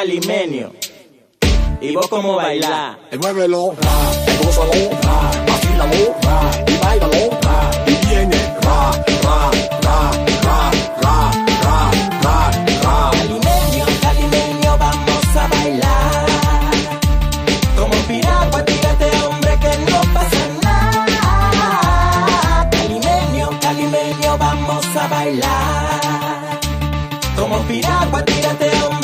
calimenio. ¿Y vos cómo bailás? Muévelo, ra, gózalo, ra, vacílalo, ra, y bailalo, ra, y viene, ra, ra, ra, ra, ra, ra, ra, ra. Calimenio, calimenio, vamos a bailar. Como piragua, tírate hombre que no pasa nada. Calimenio, calimenio, vamos a bailar. Como piragua, tírate hombre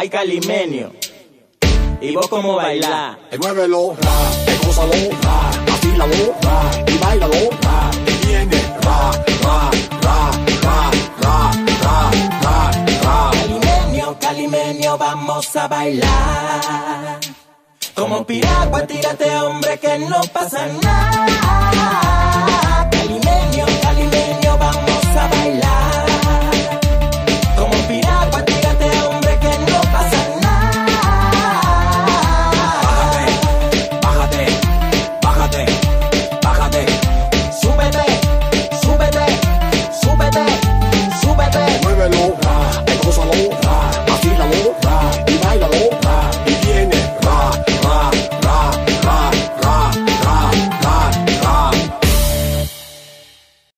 Ay, calimenio. ¿Y vos cómo bailás? Muévelo, ra, gózalo, ra, vacílalo, ra, y bailalo, ra, y viene, vamos a bailar. Como piragua, tírate hombre que no pasa nada.